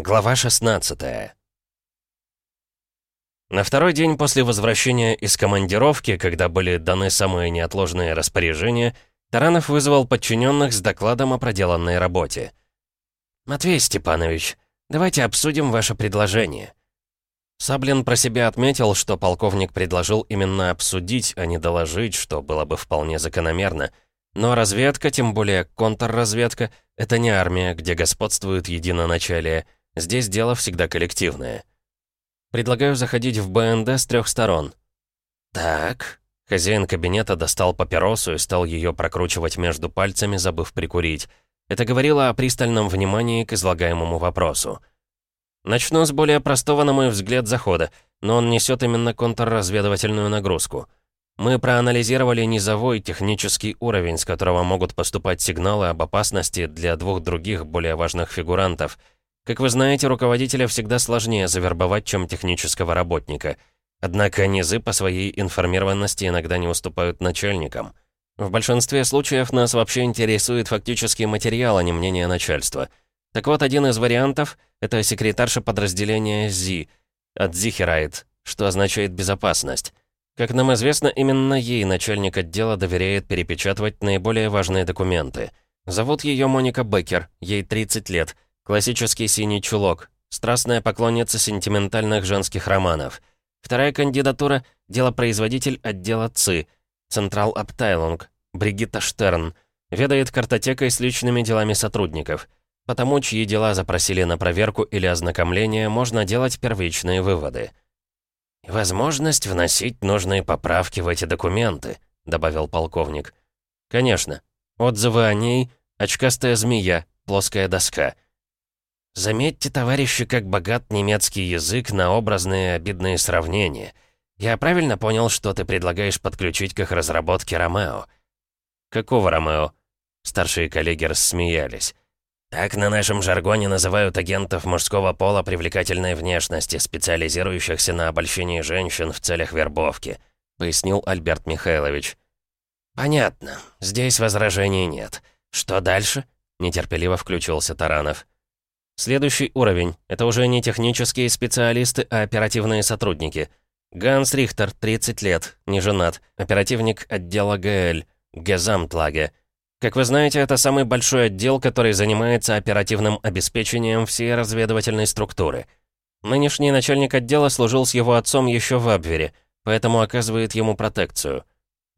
Глава 16 На второй день после возвращения из командировки, когда были даны самые неотложные распоряжения, Таранов вызвал подчиненных с докладом о проделанной работе. «Матвей Степанович, давайте обсудим ваше предложение». Саблин про себя отметил, что полковник предложил именно обсудить, а не доложить, что было бы вполне закономерно. Но разведка, тем более контрразведка, это не армия, где господствует единоначалие – Здесь дело всегда коллективное. Предлагаю заходить в БНД с трех сторон. Так. Хозяин кабинета достал папиросу и стал ее прокручивать между пальцами, забыв прикурить. Это говорило о пристальном внимании к излагаемому вопросу. Начну с более простого, на мой взгляд, захода, но он несет именно контрразведывательную нагрузку. Мы проанализировали низовой технический уровень, с которого могут поступать сигналы об опасности для двух других более важных фигурантов — как вы знаете, руководителя всегда сложнее завербовать, чем технического работника. Однако низы по своей информированности иногда не уступают начальникам. В большинстве случаев нас вообще интересует фактический материал, а не мнение начальства. Так вот, один из вариантов — это секретарша подразделения ЗИ, от Зихерайт, что означает «безопасность». Как нам известно, именно ей начальник отдела доверяет перепечатывать наиболее важные документы. Зовут ее Моника Беккер, ей 30 лет — Классический синий чулок. Страстная поклонница сентиментальных женских романов. Вторая кандидатура — делопроизводитель отдела ЦИ. Централ Аптайлунг. Бригитта Штерн. Ведает картотекой с личными делами сотрудников. Потому, чьи дела запросили на проверку или ознакомление, можно делать первичные выводы. «Возможность вносить нужные поправки в эти документы», — добавил полковник. «Конечно. Отзывы о ней — очкастая змея, плоская доска». Заметьте, товарищи, как богат немецкий язык на образные обидные сравнения. Я правильно понял, что ты предлагаешь подключить к их разработке Ромео? Какого Ромео? Старшие коллеги рассмеялись. Так на нашем жаргоне называют агентов мужского пола привлекательной внешности, специализирующихся на обольщении женщин в целях вербовки, пояснил Альберт Михайлович. Понятно. Здесь возражений нет. Что дальше? Нетерпеливо включился Таранов. Следующий уровень. Это уже не технические специалисты, а оперативные сотрудники. Ганс Рихтер, 30 лет, не женат, оперативник отдела ГЛ, Гезамтлаге. Как вы знаете, это самый большой отдел, который занимается оперативным обеспечением всей разведывательной структуры. Нынешний начальник отдела служил с его отцом еще в Абвере, поэтому оказывает ему протекцию.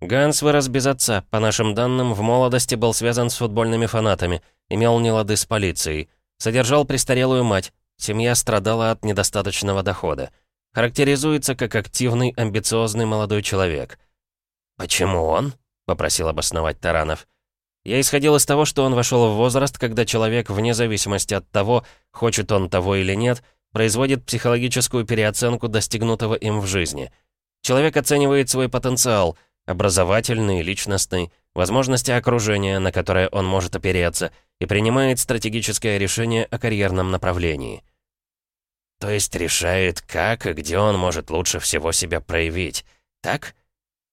Ганс вырос без отца, по нашим данным, в молодости был связан с футбольными фанатами, имел нелады с полицией. Содержал престарелую мать. Семья страдала от недостаточного дохода. Характеризуется как активный, амбициозный молодой человек. «Почему он?» — попросил обосновать Таранов. «Я исходил из того, что он вошел в возраст, когда человек, вне зависимости от того, хочет он того или нет, производит психологическую переоценку достигнутого им в жизни. Человек оценивает свой потенциал, образовательный, личностный, возможности окружения, на которое он может опереться, и принимает стратегическое решение о карьерном направлении. То есть решает, как и где он может лучше всего себя проявить, так?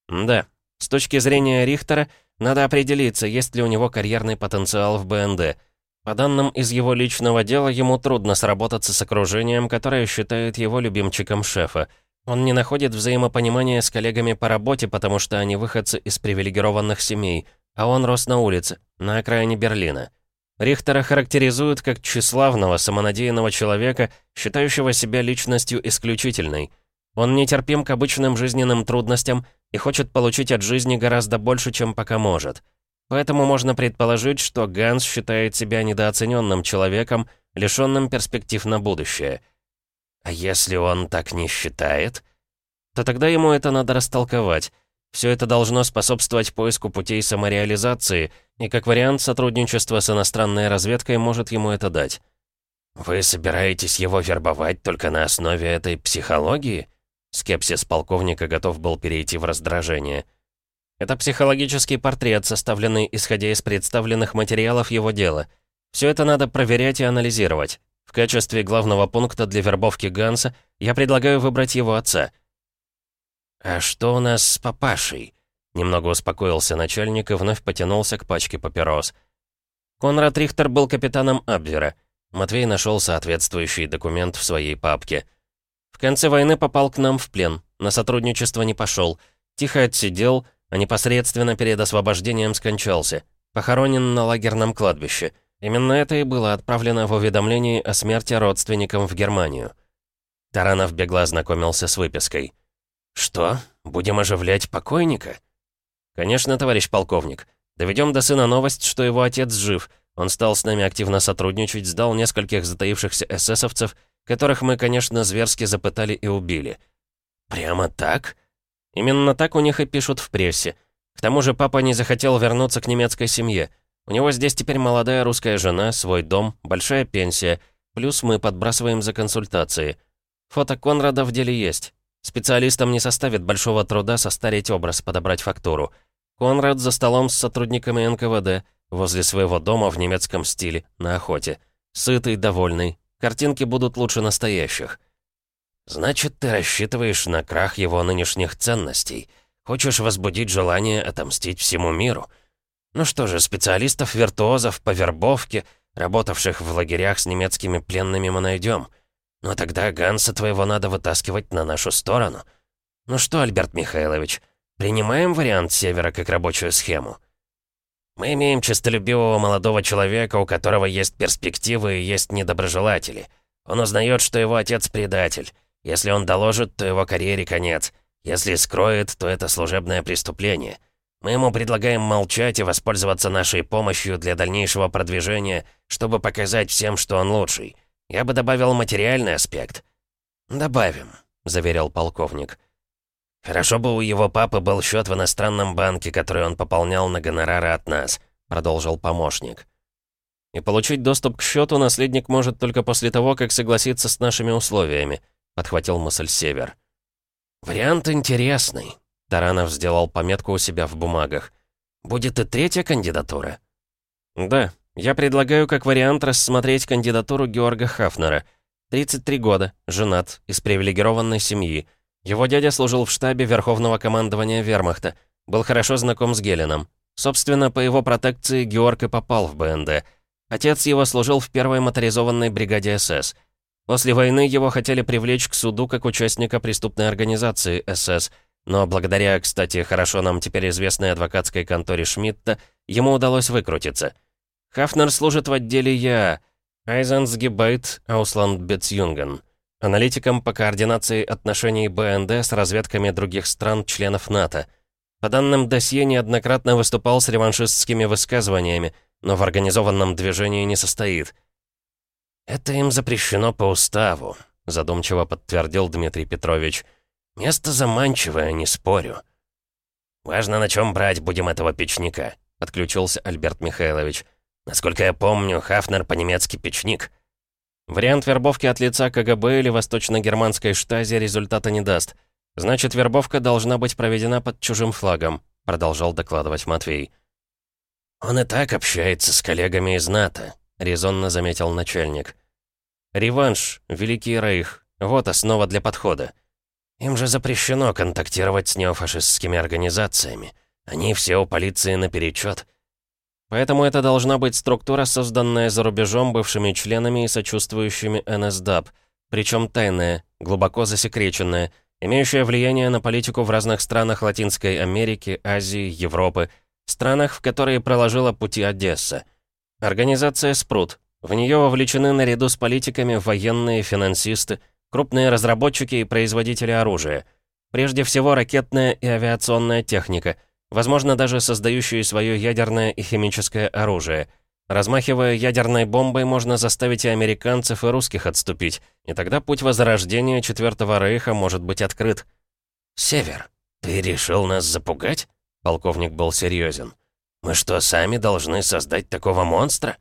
Да. С точки зрения Рихтера, надо определиться, есть ли у него карьерный потенциал в БНД. По данным из его личного дела, ему трудно сработаться с окружением, которое считает его любимчиком шефа. Он не находит взаимопонимания с коллегами по работе, потому что они выходцы из привилегированных семей, а он рос на улице, на окраине Берлина. Рихтера характеризуют как тщеславного, самонадеянного человека, считающего себя личностью исключительной. Он нетерпим к обычным жизненным трудностям и хочет получить от жизни гораздо больше, чем пока может. Поэтому можно предположить, что Ганс считает себя недооцененным человеком, лишенным перспектив на будущее. А если он так не считает, то тогда ему это надо растолковать. Все это должно способствовать поиску путей самореализации, и как вариант сотрудничества с иностранной разведкой может ему это дать. «Вы собираетесь его вербовать только на основе этой психологии?» Скепсис полковника готов был перейти в раздражение. «Это психологический портрет, составленный исходя из представленных материалов его дела. Все это надо проверять и анализировать. В качестве главного пункта для вербовки Ганса я предлагаю выбрать его отца — «А что у нас с папашей?» Немного успокоился начальник и вновь потянулся к пачке папирос. Конрад Рихтер был капитаном Абвера. Матвей нашел соответствующий документ в своей папке. В конце войны попал к нам в плен, на сотрудничество не пошел, тихо отсидел, а непосредственно перед освобождением скончался. Похоронен на лагерном кладбище. Именно это и было отправлено в уведомлении о смерти родственникам в Германию. Таранов бегло ознакомился с выпиской. «Что? Будем оживлять покойника?» «Конечно, товарищ полковник. Доведем до сына новость, что его отец жив. Он стал с нами активно сотрудничать, сдал нескольких затаившихся эсэсовцев, которых мы, конечно, зверски запытали и убили». «Прямо так?» «Именно так у них и пишут в прессе. К тому же папа не захотел вернуться к немецкой семье. У него здесь теперь молодая русская жена, свой дом, большая пенсия, плюс мы подбрасываем за консультации. Фото Конрада в деле есть. Специалистам не составит большого труда состарить образ, подобрать фактуру. Конрад за столом с сотрудниками НКВД, возле своего дома в немецком стиле, на охоте. Сытый, довольный. Картинки будут лучше настоящих. «Значит, ты рассчитываешь на крах его нынешних ценностей?» Хочешь возбудить желание отомстить всему миру? Ну что же, специалистов-виртуозов по вербовке, работавших в лагерях с немецкими пленными мы найдем. Но тогда Ганса твоего надо вытаскивать на нашу сторону. Ну что, Альберт Михайлович, принимаем вариант Севера как рабочую схему? Мы имеем честолюбивого молодого человека, у которого есть перспективы и есть недоброжелатели. Он узнает, что его отец предатель. Если он доложит, то его карьере конец. Если скроет, то это служебное преступление. Мы ему предлагаем молчать и воспользоваться нашей помощью для дальнейшего продвижения, чтобы показать всем, что он лучший. Я бы добавил материальный аспект». «Добавим», — заверил полковник. «Хорошо бы у его папы был счет в иностранном банке, который он пополнял на гонорары от нас», — продолжил помощник. «И получить доступ к счету наследник может только после того, как согласится с нашими условиями», — подхватил мысль Север. «Вариант интересный», — Таранов сделал пометку у себя в бумагах. «Будет и третья кандидатура?» «Да, я предлагаю как вариант рассмотреть кандидатуру Георга Хафнера. 33 года, женат, из привилегированной семьи. Его дядя служил в штабе Верховного командования Вермахта, был хорошо знаком с Гелином. Собственно, по его протекции Георг и попал в БНД. Отец его служил в первой моторизованной бригаде СС — После войны его хотели привлечь к суду как участника преступной организации СС, но благодаря, кстати, хорошо нам теперь известной адвокатской конторе Шмидта, ему удалось выкрутиться. Хафнер служит в отделе ЯА, Einsatzgebiet Auslandsbeziehungen, аналитиком по координации отношений БНД с разведками других стран-членов НАТО. По данным досье, неоднократно выступал с реваншистскими высказываниями, но в организованном движении не состоит – «Это им запрещено по уставу», — задумчиво подтвердил Дмитрий Петрович. «Место заманчивое, не спорю». «Важно, на чем брать будем этого печника», — подключился Альберт Михайлович. «Насколько я помню, Хафнер по-немецки печник». Вариант вербовки от лица КГБ или восточно-германской штази результата не даст. Значит, вербовка должна быть проведена под чужим флагом, продолжал докладывать Матвей. Он и так общается с коллегами из НАТО, — резонно заметил начальник. «Реванш, Великий Рейх. Вот основа для подхода. Им же запрещено контактировать с неофашистскими организациями. Они все у полиции наперечет. Поэтому это должна быть структура, созданная за рубежом бывшими членами и сочувствующими НСДАП, причем тайная, глубоко засекреченная, имеющая влияние на политику в разных странах Латинской Америки, Азии, Европы, странах, в которые проложила пути Одесса — Организация «Спрут». В нее вовлечены наряду с политиками военные, финансисты, крупные разработчики и производители оружия. Прежде всего, ракетная и авиационная техника, возможно, даже создающие свое ядерное и химическое оружие. Размахивая ядерной бомбой, можно заставить и американцев, и русских отступить, и тогда путь возрождения Четвертого Рейха может быть открыт. «Север, ты решил нас запугать?» Полковник был серьезен. Мы что, сами должны создать такого монстра?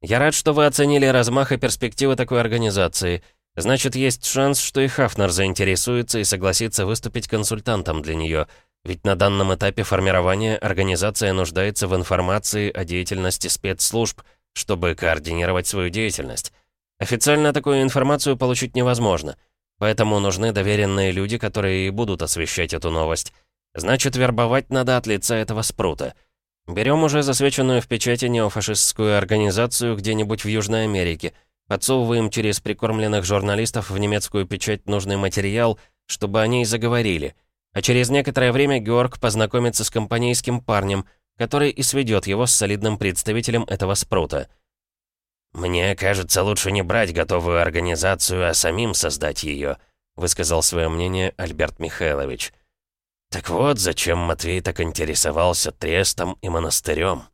Я рад, что вы оценили размах и перспективы такой организации. Значит, есть шанс, что и Хафнер заинтересуется и согласится выступить консультантом для нее. Ведь на данном этапе формирования организация нуждается в информации о деятельности спецслужб, чтобы координировать свою деятельность. Официально такую информацию получить невозможно. Поэтому нужны доверенные люди, которые и будут освещать эту новость. Значит, вербовать надо от лица этого спрута. Берем уже засвеченную в печати неофашистскую организацию где-нибудь в Южной Америке, подсовываем через прикормленных журналистов в немецкую печать нужный материал, чтобы они и заговорили. А через некоторое время Георг познакомится с компанейским парнем, который и сведет его с солидным представителем этого спрута. «Мне кажется, лучше не брать готовую организацию, а самим создать ее», высказал свое мнение Альберт Михайлович. Так вот, зачем Матвей так интересовался трестом и монастырем.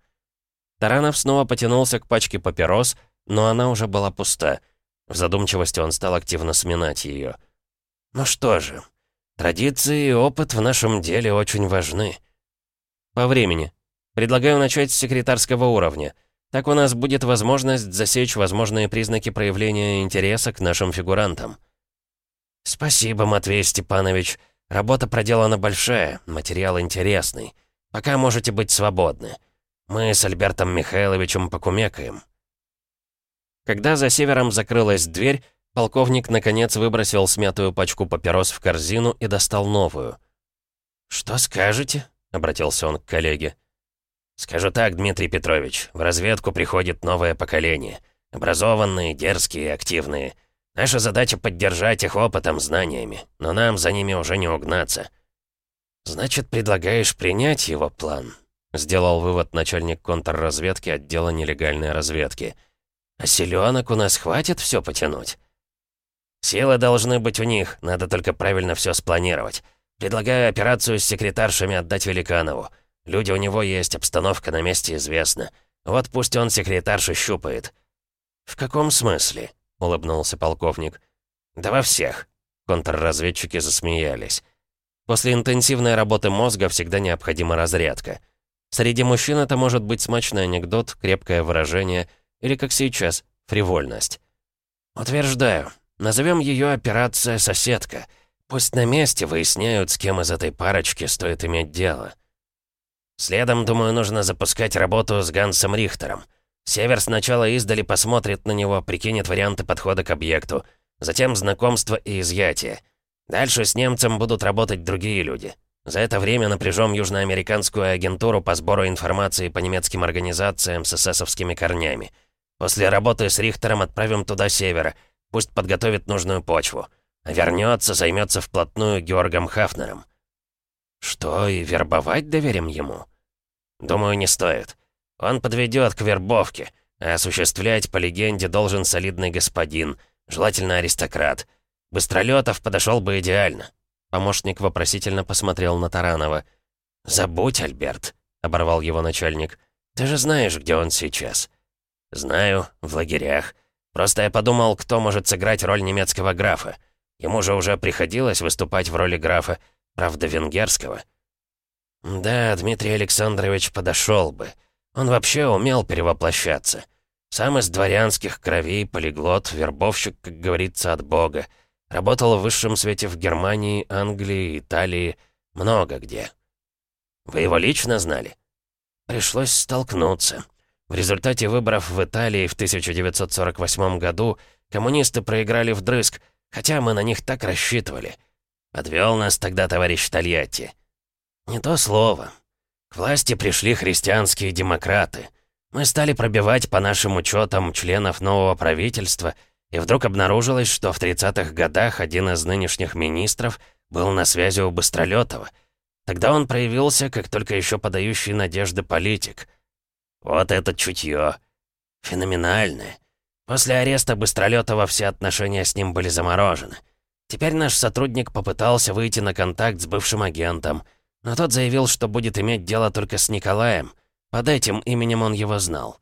Таранов снова потянулся к пачке папирос, но она уже была пуста. В задумчивости он стал активно сминать ее. «Ну что же, традиции и опыт в нашем деле очень важны». «По времени. Предлагаю начать с секретарского уровня. Так у нас будет возможность засечь возможные признаки проявления интереса к нашим фигурантам». «Спасибо, Матвей Степанович. Работа проделана большая, материал интересный. Пока можете быть свободны. Мы с Альбертом Михайловичем покумекаем». Когда за севером закрылась дверь, полковник наконец выбросил смятую пачку папирос в корзину и достал новую. «Что скажете?» — обратился он к коллеге. «Скажу так, Дмитрий Петрович, в разведку приходит новое поколение. Образованные, дерзкие, активные. Наша задача поддержать их опытом, знаниями, но нам за ними уже не угнаться. Значит, предлагаешь принять его план? Сделал вывод начальник контрразведки отдела нелегальной разведки. А селенок у нас хватит все потянуть? Силы должны быть у них, надо только правильно все спланировать. Предлагаю операцию с секретаршами отдать Великанову. Люди у него есть, обстановка на месте известна. Вот пусть он секретарши щупает. В каком смысле? улыбнулся полковник. «Да во всех». Контрразведчики засмеялись. После интенсивной работы мозга всегда необходима разрядка. Среди мужчин это может быть смачный анекдот, крепкое выражение или, как сейчас, фривольность. «Утверждаю. Назовем ее «Операция Соседка». Пусть на месте выясняют, с кем из этой парочки стоит иметь дело. Следом, думаю, нужно запускать работу с Гансом Рихтером. Север сначала издали посмотрит на него, прикинет варианты подхода к объекту. Затем знакомство и изъятие. Дальше с немцем будут работать другие люди. За это время напряжем южноамериканскую агентуру по сбору информации по немецким организациям с эсэсовскими корнями. После работы с Рихтером отправим туда севера. Пусть подготовит нужную почву. Вернется, займется вплотную Георгом Хафнером. Что, и вербовать доверим ему? Думаю, не стоит. Он подведет к вербовке, а осуществлять, по легенде, должен солидный господин, желательно аристократ. Быстролетов подошел бы идеально. Помощник вопросительно посмотрел на Таранова. «Забудь, Альберт», — оборвал его начальник. «Ты же знаешь, где он сейчас». «Знаю, в лагерях. Просто я подумал, кто может сыграть роль немецкого графа. Ему же уже приходилось выступать в роли графа, правда, венгерского». «Да, Дмитрий Александрович подошел бы. Он вообще умел перевоплощаться. Сам из дворянских кровей, полиглот, вербовщик, как говорится, от бога. Работал в высшем свете в Германии, Англии, Италии, много где. Вы его лично знали? Пришлось столкнуться. В результате выборов в Италии в 1948 году коммунисты проиграли вдрызг, хотя мы на них так рассчитывали. Подвел нас тогда товарищ Тольятти. Не то слово. К власти пришли христианские демократы. Мы стали пробивать по нашим учетам членов нового правительства, и вдруг обнаружилось, что в 30-х годах один из нынешних министров был на связи у Быстролетова. Тогда он проявился, как только еще подающий надежды политик. Вот это чутье. Феноменальное. После ареста Быстролетова все отношения с ним были заморожены. Теперь наш сотрудник попытался выйти на контакт с бывшим агентом — но тот заявил, что будет иметь дело только с Николаем. Под этим именем он его знал.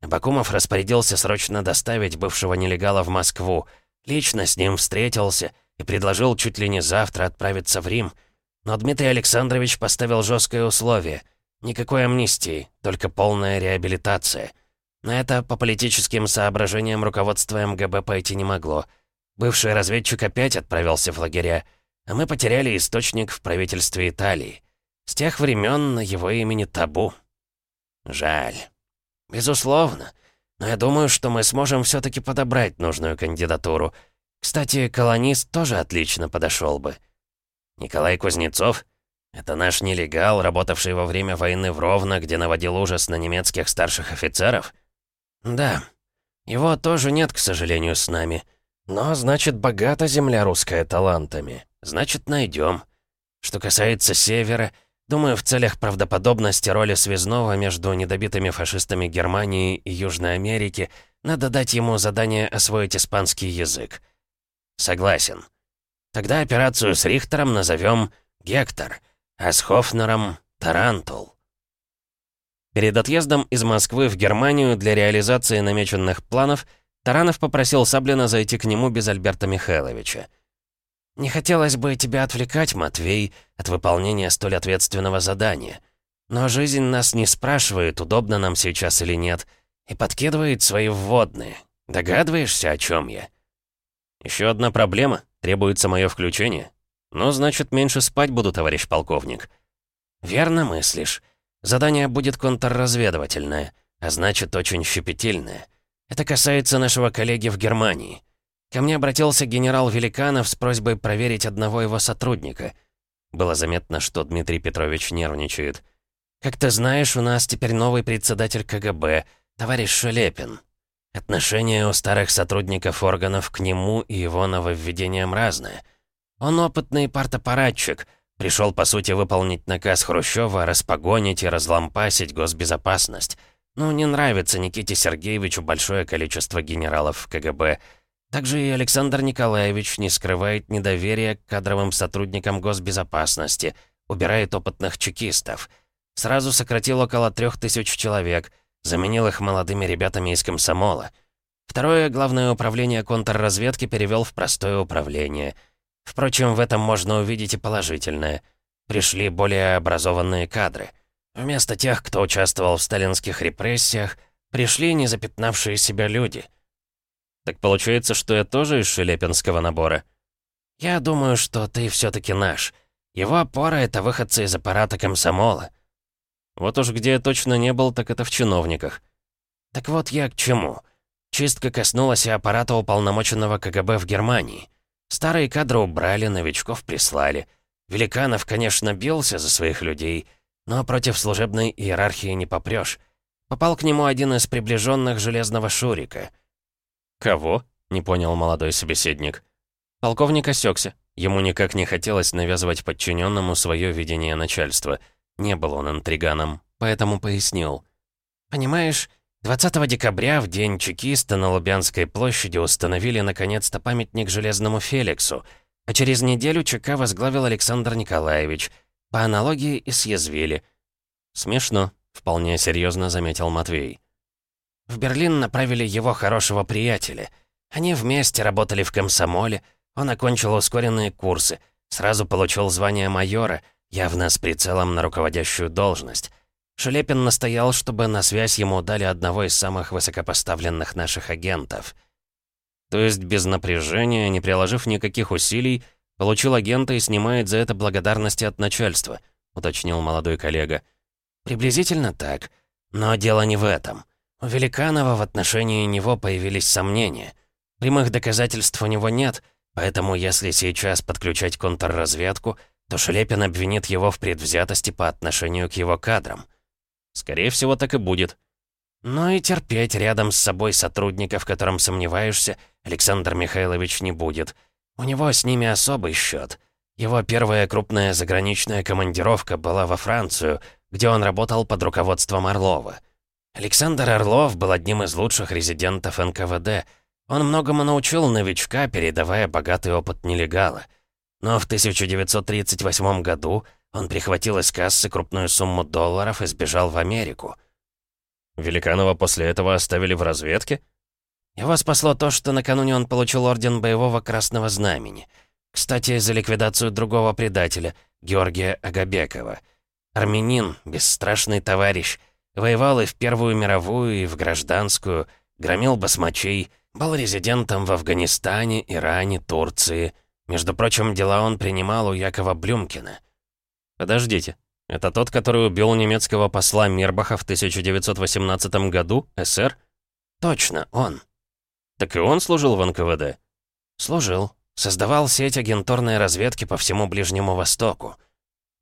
Бакумов распорядился срочно доставить бывшего нелегала в Москву. Лично с ним встретился и предложил чуть ли не завтра отправиться в Рим. Но Дмитрий Александрович поставил жесткое условие. Никакой амнистии, только полная реабилитация. На это по политическим соображениям руководство МГБ пойти не могло. Бывший разведчик опять отправился в лагеря а мы потеряли источник в правительстве Италии. С тех времен на его имени табу. Жаль. Безусловно. Но я думаю, что мы сможем все-таки подобрать нужную кандидатуру. Кстати, колонист тоже отлично подошел бы. Николай Кузнецов? Это наш нелегал, работавший во время войны в Ровно, где наводил ужас на немецких старших офицеров? Да. Его тоже нет, к сожалению, с нами. Но, значит, богата земля русская талантами. Значит, найдем. Что касается Севера, думаю, в целях правдоподобности роли связного между недобитыми фашистами Германии и Южной Америки надо дать ему задание освоить испанский язык. Согласен. Тогда операцию с Рихтером назовем «Гектор», а с Хафнером — «Тарантул». Перед отъездом из Москвы в Германию для реализации намеченных планов Таранов попросил Саблина зайти к нему без Альберта Михайловича. «Не хотелось бы тебя отвлекать, Матвей, от выполнения столь ответственного задания. Но жизнь нас не спрашивает, удобно нам сейчас или нет, и подкидывает свои вводные. Догадываешься, о чем я?» Еще одна проблема. Требуется мое включение. Ну, значит, меньше спать буду, товарищ полковник. Верно мыслишь. Задание будет контрразведывательное, а значит, очень щепетильное. Это касается нашего коллеги в Германии. Ко мне обратился генерал Великанов с просьбой проверить одного его сотрудника. Было заметно, что Дмитрий Петрович нервничает. «Как ты знаешь, у нас теперь новый председатель КГБ, товарищ Шелепин. Отношение у старых сотрудников органов к нему и его нововведениям разное. Он опытный партапаратчик, пришел, по сути, выполнить наказ Хрущева распогонить и разлампасить госбезопасность. Ну, не нравится Никите Сергеевичу большое количество генералов в КГБ. Также и Александр Николаевич не скрывает недоверия к кадровым сотрудникам госбезопасности, убирает опытных чекистов. Сразу сократил около трех тысяч человек — Заменил их молодыми ребятами из комсомола. Второе главное управление контрразведки перевел в простое управление. Впрочем, в этом можно увидеть и положительное. Пришли более образованные кадры. Вместо тех, кто участвовал в сталинских репрессиях, пришли незапятнавшие себя люди. Так получается, что я тоже из шелепинского набора? Я думаю, что ты все таки наш. Его опора — это выходцы из аппарата комсомола. Вот уж где я точно не был, так это в чиновниках. Так вот я к чему. Чистка коснулась и аппарата уполномоченного КГБ в Германии. Старые кадры убрали, новичков прислали. Великанов, конечно, бился за своих людей, но против служебной иерархии не попрёшь. Попал к нему один из приближенных Железного Шурика. «Кого?» — не понял молодой собеседник. Полковник осекся. Ему никак не хотелось навязывать подчиненному свое видение начальства — не был он интриганом, поэтому пояснил. «Понимаешь, 20 декабря, в день чекиста, на Лубянской площади установили наконец-то памятник Железному Феликсу, а через неделю ЧК возглавил Александр Николаевич. По аналогии и съязвили». «Смешно», — вполне серьезно заметил Матвей. В Берлин направили его хорошего приятеля. Они вместе работали в комсомоле, он окончил ускоренные курсы, сразу получил звание майора — явно с прицелом на руководящую должность. Шелепин настоял, чтобы на связь ему дали одного из самых высокопоставленных наших агентов. То есть без напряжения, не приложив никаких усилий, получил агента и снимает за это благодарности от начальства, уточнил молодой коллега. Приблизительно так. Но дело не в этом. У Великанова в отношении него появились сомнения. Прямых доказательств у него нет, поэтому если сейчас подключать контрразведку — то Шелепин обвинит его в предвзятости по отношению к его кадрам. Скорее всего, так и будет. Но и терпеть рядом с собой сотрудника, в котором сомневаешься, Александр Михайлович не будет. У него с ними особый счет. Его первая крупная заграничная командировка была во Францию, где он работал под руководством Орлова. Александр Орлов был одним из лучших резидентов НКВД. Он многому научил новичка, передавая богатый опыт нелегала — но в 1938 году он прихватил из кассы крупную сумму долларов и сбежал в Америку. Великанова после этого оставили в разведке? Его спасло то, что накануне он получил орден боевого красного знамени. Кстати, за ликвидацию другого предателя, Георгия Агабекова. Армянин, бесстрашный товарищ, воевал и в Первую мировую, и в гражданскую, громил басмачей, был резидентом в Афганистане, Иране, Турции, между прочим, дела он принимал у Якова Блюмкина. Подождите, это тот, который убил немецкого посла Мирбаха в 1918 году, СР? Точно, он. Так и он служил в НКВД? Служил. Создавал сеть агентурной разведки по всему Ближнему Востоку.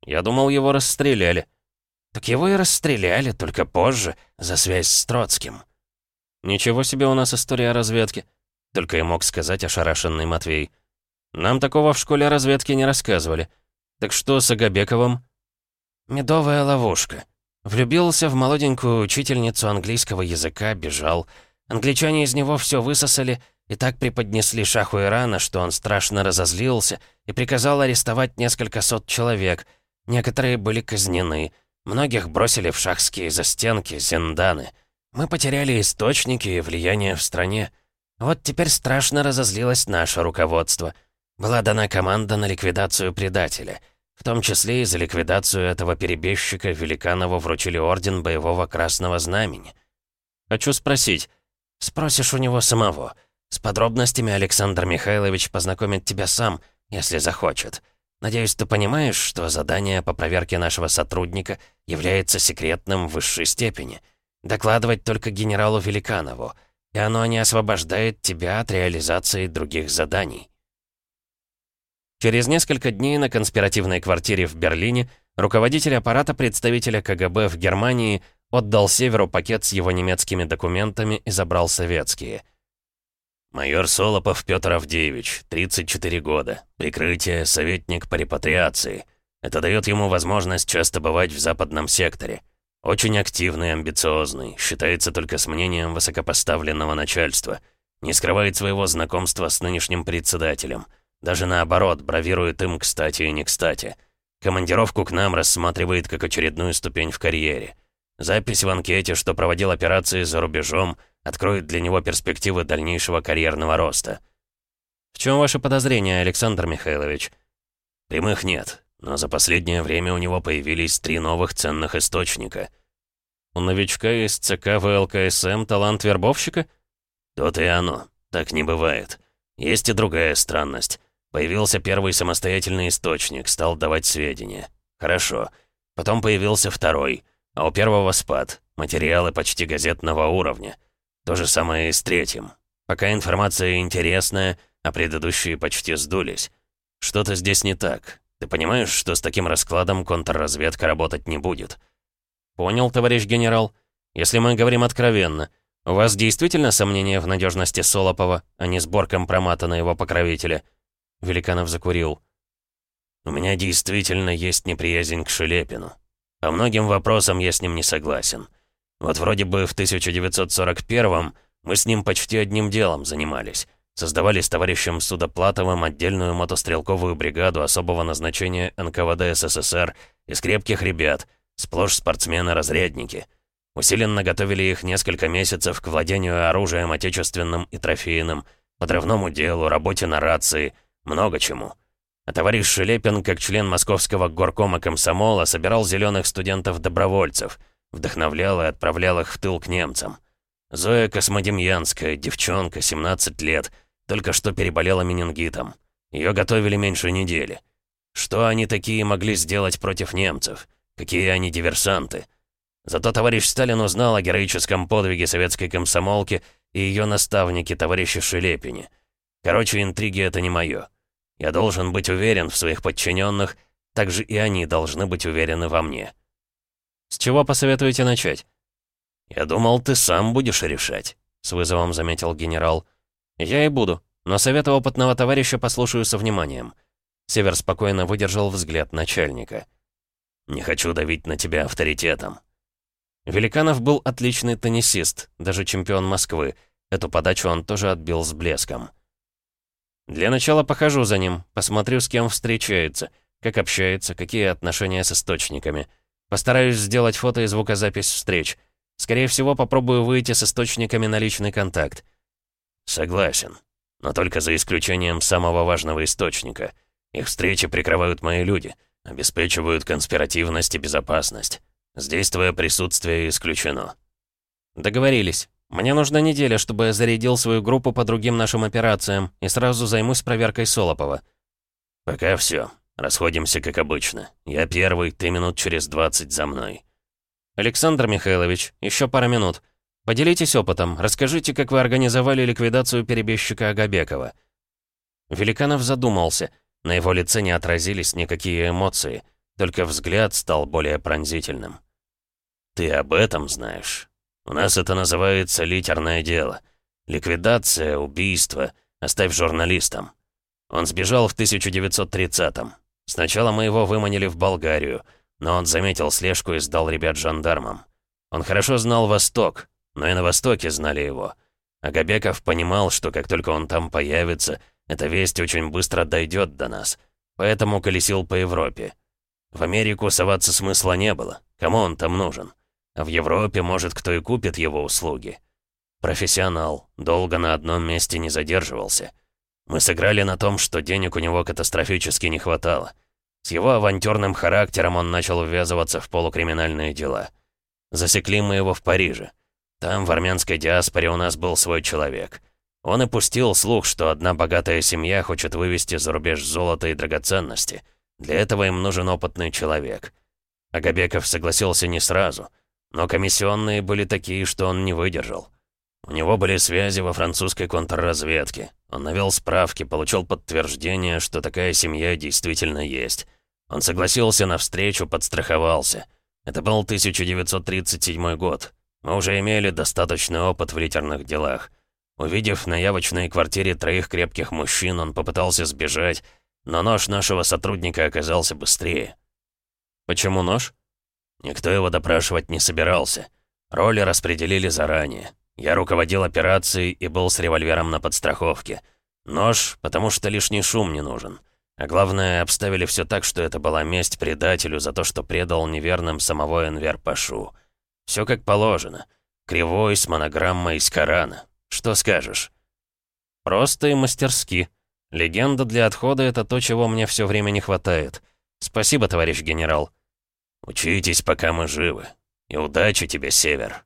Я думал, его расстреляли». «Так его и расстреляли, только позже, за связь с Троцким». «Ничего себе у нас история разведки», — только и мог сказать ошарашенный Матвей. «Нам такого в школе разведки не рассказывали. Так что с Агабековым?» «Медовая ловушка. Влюбился в молоденькую учительницу английского языка, бежал. Англичане из него все высосали и так преподнесли шаху Ирана, что он страшно разозлился и приказал арестовать несколько сот человек. Некоторые были казнены. Многих бросили в шахские застенки, зинданы. Мы потеряли источники и влияние в стране. Вот теперь страшно разозлилось наше руководство. Была дана команда на ликвидацию предателя. В том числе и за ликвидацию этого перебежчика Великанову вручили орден боевого красного знамени. Хочу спросить. Спросишь у него самого. С подробностями Александр Михайлович познакомит тебя сам, если захочет. Надеюсь, ты понимаешь, что задание по проверке нашего сотрудника является секретным в высшей степени. Докладывать только генералу Великанову, и оно не освобождает тебя от реализации других заданий. Через несколько дней на конспиративной квартире в Берлине руководитель аппарата представителя КГБ в Германии отдал Северу пакет с его немецкими документами и забрал советские – Майор Солопов Петр Авдеевич, 34 года. Прикрытие, советник по репатриации. Это дает ему возможность часто бывать в западном секторе. Очень активный, амбициозный, считается только с мнением высокопоставленного начальства. Не скрывает своего знакомства с нынешним председателем. Даже наоборот, бравирует им кстати и не кстати. Командировку к нам рассматривает как очередную ступень в карьере. Запись в анкете, что проводил операции за рубежом – откроет для него перспективы дальнейшего карьерного роста. В чем ваше подозрение, Александр Михайлович? Прямых нет, но за последнее время у него появились три новых ценных источника. У новичка из ЦК ВЛКСМ талант вербовщика? То-то и оно. Так не бывает. Есть и другая странность. Появился первый самостоятельный источник, стал давать сведения. Хорошо. Потом появился второй, а у первого спад. Материалы почти газетного уровня. То же самое и с третьим. Пока информация интересная, а предыдущие почти сдулись. Что-то здесь не так. Ты понимаешь, что с таким раскладом контрразведка работать не будет? Понял, товарищ генерал. Если мы говорим откровенно, у вас действительно сомнения в надежности Солопова, а не сбор компромата на его покровителя? Великанов закурил. У меня действительно есть неприязнь к Шелепину. По многим вопросам я с ним не согласен. Вот вроде бы в 1941-м мы с ним почти одним делом занимались. Создавали с товарищем Судоплатовым отдельную мотострелковую бригаду особого назначения НКВД СССР из крепких ребят, сплошь спортсмены-разрядники. Усиленно готовили их несколько месяцев к владению оружием отечественным и трофейным, подрывному делу, работе на рации, много чему. А товарищ Шелепин, как член московского горкома комсомола, собирал зеленых студентов-добровольцев — Вдохновлял и отправлял их в тыл к немцам. Зоя Космодемьянская, девчонка, 17 лет, только что переболела менингитом. Ее готовили меньше недели. Что они такие могли сделать против немцев? Какие они диверсанты? Зато товарищ Сталин узнал о героическом подвиге советской комсомолки и ее наставнике, товарище Шелепине. Короче, интриги — это не мое. Я должен быть уверен в своих подчиненных, так же и они должны быть уверены во мне. «С чего посоветуете начать?» «Я думал, ты сам будешь решать», — с вызовом заметил генерал. «Я и буду, но совета опытного товарища послушаю со вниманием». Север спокойно выдержал взгляд начальника. «Не хочу давить на тебя авторитетом». Великанов был отличный теннисист, даже чемпион Москвы. Эту подачу он тоже отбил с блеском. «Для начала похожу за ним, посмотрю, с кем встречается, как общается, какие отношения с источниками». Постараюсь сделать фото и звукозапись встреч. Скорее всего, попробую выйти с источниками на личный контакт. Согласен. Но только за исключением самого важного источника. Их встречи прикрывают мои люди, обеспечивают конспиративность и безопасность. Здесь твое присутствие исключено. Договорились. Мне нужна неделя, чтобы я зарядил свою группу по другим нашим операциям и сразу займусь проверкой Солопова. Пока все. Расходимся, как обычно. Я первый, ты минут через двадцать за мной. Александр Михайлович, еще пара минут. Поделитесь опытом, расскажите, как вы организовали ликвидацию перебежчика Агабекова. Великанов задумался. На его лице не отразились никакие эмоции. только взгляд стал более пронзительным. «Ты об этом знаешь? У нас это называется литерное дело. Ликвидация, убийство. Оставь журналистам. Он сбежал в 1930-м. Сначала мы его выманили в Болгарию, но он заметил слежку и сдал ребят жандармам. Он хорошо знал Восток, но и на Востоке знали его. Агабеков понимал, что как только он там появится, эта весть очень быстро дойдет до нас, поэтому колесил по Европе. В Америку соваться смысла не было, кому он там нужен? А в Европе, может, кто и купит его услуги. Профессионал, долго на одном месте не задерживался. Мы сыграли на том, что денег у него катастрофически не хватало. С его авантюрным характером он начал ввязываться в полукриминальные дела. Засекли мы его в Париже. Там, в армянской диаспоре, у нас был свой человек. Он и пустил слух, что одна богатая семья хочет вывести за рубеж золото и драгоценности. Для этого им нужен опытный человек. Агабеков согласился не сразу, но комиссионные были такие, что он не выдержал. У него были связи во французской контрразведке. Он навел справки, получил подтверждение, что такая семья действительно есть. Он согласился на встречу, подстраховался. Это был 1937 год. Мы уже имели достаточный опыт в литерных делах. Увидев на явочной квартире троих крепких мужчин, он попытался сбежать, но нож нашего сотрудника оказался быстрее. Почему нож? Никто его допрашивать не собирался. Роли распределили заранее. Я руководил операцией и был с револьвером на подстраховке. Нож, потому что лишний шум не нужен. А главное, обставили все так, что это была месть предателю за то, что предал неверным самого Энвер Пашу. Все как положено. Кривой, с монограммой из Корана. Что скажешь? Просто и мастерски. Легенда для отхода — это то, чего мне все время не хватает. Спасибо, товарищ генерал. Учитесь, пока мы живы. И удачи тебе, Север.